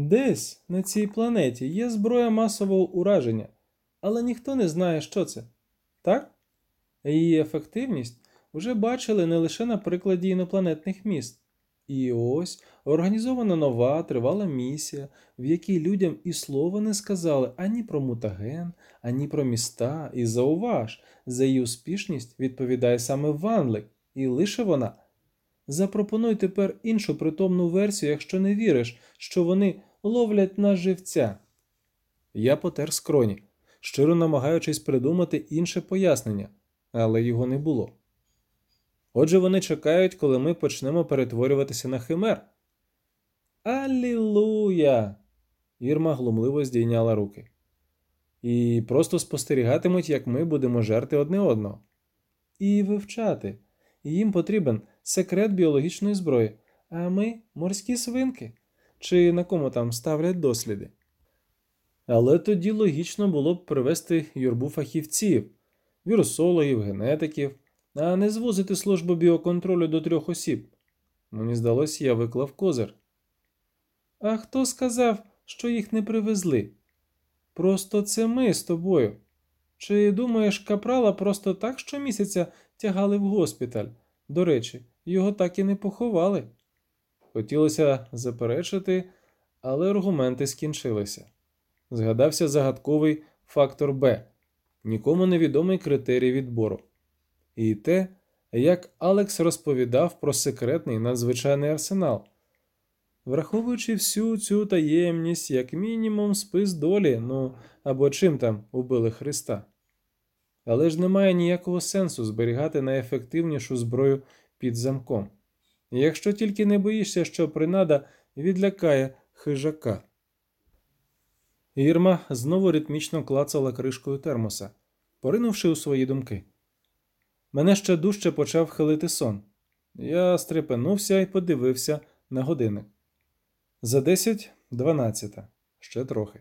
Десь на цій планеті є зброя масового ураження, але ніхто не знає, що це. Так? Її ефективність вже бачили не лише на прикладі інопланетних міст. І ось організована нова тривала місія, в якій людям і слова не сказали ані про мутаген, ані про міста, і зауваж, за її успішність відповідає саме Ванлик, і лише вона. Запропонуй тепер іншу притомну версію, якщо не віриш, що вони ловлять нас живця. Я потер скроні, щиро намагаючись придумати інше пояснення, але його не було. Отже, вони чекають, коли ми почнемо перетворюватися на химер. Алілуя! Ірма глумливо здійняла руки. І просто спостерігатимуть, як ми будемо жерти одне одного. І вивчати. Їм потрібен секрет біологічної зброї, а ми морські свинки, чи на кому там ставлять досліди. Але тоді логічно було б привести юрбу фахівців, вірусологів, генетиків, а не звозити службу біоконтролю до трьох осіб. Мені здалося, я виклав козир. А хто сказав, що їх не привезли? Просто це ми з тобою. Чи думаєш, капрала просто так щомісяця тягали в госпіталь? До речі, його так і не поховали. Хотілося заперечити, але аргументи скінчилися. Згадався загадковий фактор Б, нікому невідомий критерій відбору. І те, як Алекс розповідав про секретний надзвичайний арсенал. Враховуючи всю цю таємність, як мінімум, спис долі, ну або чим там убили Христа. Але ж немає ніякого сенсу зберігати найефективнішу зброю під замком. Якщо тільки не боїшся, що принада відлякає хижака. Ірма знову ритмічно клацала кришкою термоса, поринувши у свої думки. Мене ще дужче почав хилити сон. Я стрепенувся і подивився на годинник. За десять дванадцята, ще трохи.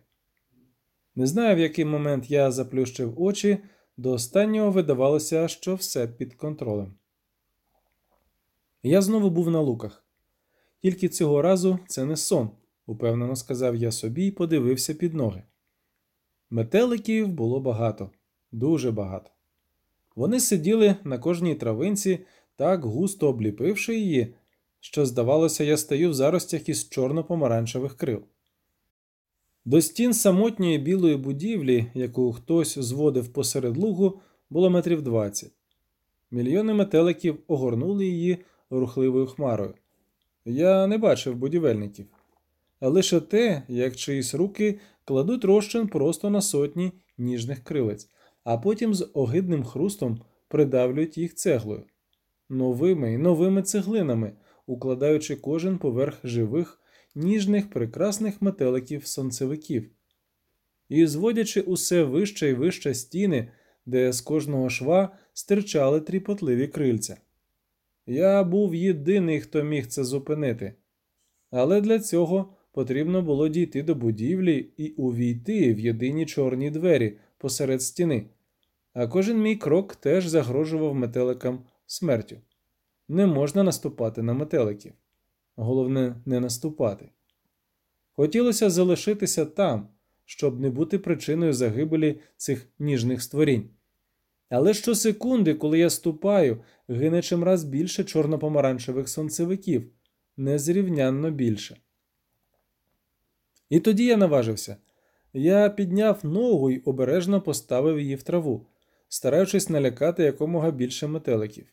Не знаю, в який момент я заплющив очі, до останнього видавалося, що все під контролем. Я знову був на луках. Тільки цього разу це не сон, упевнено сказав я собі і подивився під ноги. Метеликів було багато, дуже багато. Вони сиділи на кожній травинці, так густо обліпивши її, що, здавалося, я стою в заростях із чорно-помаранчевих крил. До стін самотньої білої будівлі, яку хтось зводив посеред лугу, було метрів двадцять. Мільйони метеликів огорнули її рухливою хмарою. Я не бачив будівельників, а лише те, як чиїсь руки кладуть розчин просто на сотні ніжних крилець, а потім з огидним хрустом придавлюють їх цеглою, новими і новими цеглинами, укладаючи кожен поверх живих, ніжних, прекрасних метеликів сонцевиків, і зводячи усе вище і вище стіни, де з кожного шва стирчали тріпотливі крильця. Я був єдиний, хто міг це зупинити, але для цього потрібно було дійти до будівлі і увійти в єдині чорні двері посеред стіни, а кожен мій крок теж загрожував метеликам смертю. Не можна наступати на метеликів. Головне, не наступати. Хотілося залишитися там, щоб не бути причиною загибелі цих ніжних створінь. Але щосекунди, коли я ступаю, гине чимраз більше чорно-помаранчевих сонцевиків, незрівнянно більше. І тоді я наважився. Я підняв ногу й обережно поставив її в траву, стараючись налякати якомога більше метеликів.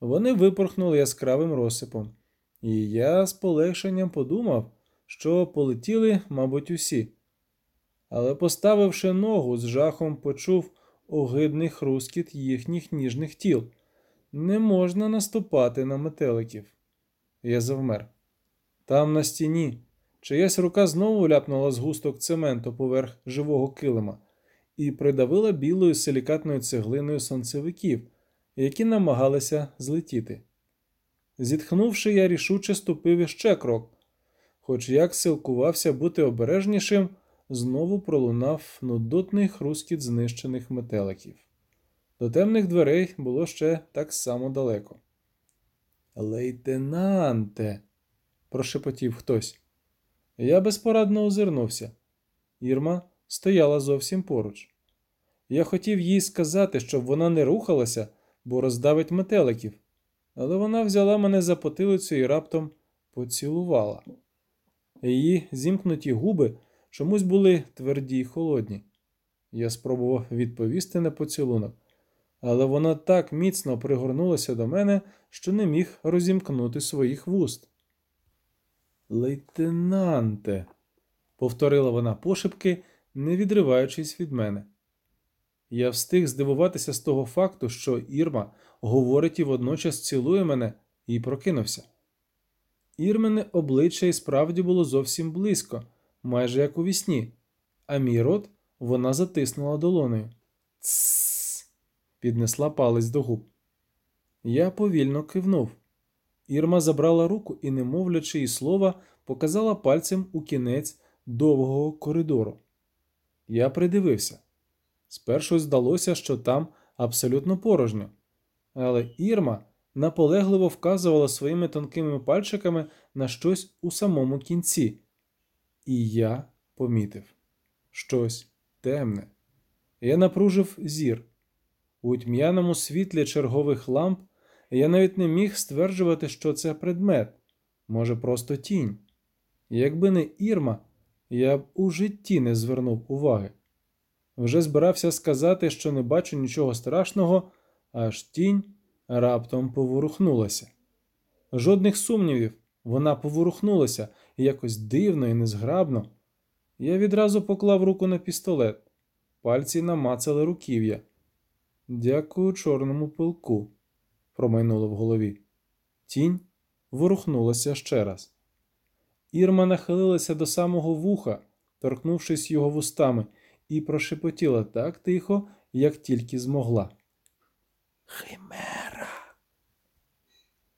Вони випорхнули яскравим розсипом, і я з полегшенням подумав, що полетіли, мабуть, усі. Але, поставивши ногу, з жахом почув огидний хрускіт їхніх ніжних тіл. Не можна наступати на метеликів. Я завмер. Там на стіні. Чиясь рука знову ляпнула з густок цементу поверх живого килима і придавила білою силікатною цеглиною сонцевиків, які намагалися злетіти. Зітхнувши, я рішуче ступив іще крок, хоч як силкувався бути обережнішим, знову пролунав нудотний хрускіт знищених метеликів. До темних дверей було ще так само далеко. Лейтенанте, прошепотів хтось. Я безпорадно озирнувся. Ірма стояла зовсім поруч. Я хотів їй сказати, щоб вона не рухалася, бо роздавить метеликів, але вона взяла мене за потилицю і раптом поцілувала. Її зімкнуті губи чомусь були тверді й холодні. Я спробував відповісти на поцілунок, але вона так міцно пригорнулася до мене, що не міг розімкнути своїх вуст. Лейтенанте, повторила вона пошепки, не відриваючись від мене. Я встиг здивуватися з того факту, що Ірма говорить і водночас цілує мене, і прокинувся. Ірмене обличчя і справді було зовсім близько, майже як у вісні, а мій рот вона затиснула долонею. Тссс. піднесла палець до губ. Я повільно кивнув. Ірма забрала руку і, не мовлячи і слова, показала пальцем у кінець довгого коридору. Я придивився. Спершу здалося, що там абсолютно порожньо, але Ірма наполегливо вказувала своїми тонкими пальчиками на щось у самому кінці. І я помітив щось темне. Я напружив зір. У тьмяному світлі чергових ламп я навіть не міг стверджувати, що це предмет, може, просто тінь. Якби не Ірма, я б у житті не звернув уваги. Вже збирався сказати, що не бачу нічого страшного, аж тінь раптом поворухнулася. Жодних сумнівів, вона поворухнулася якось дивно і незграбно. Я відразу поклав руку на пістолет, пальці намацали руків'я. Дякую чорному пилку, промайнуло в голові. Тінь ворухнулася ще раз. Ірма нахилилася до самого вуха, торкнувшись його вустами, і прошепотіла так тихо, як тільки змогла. Химе.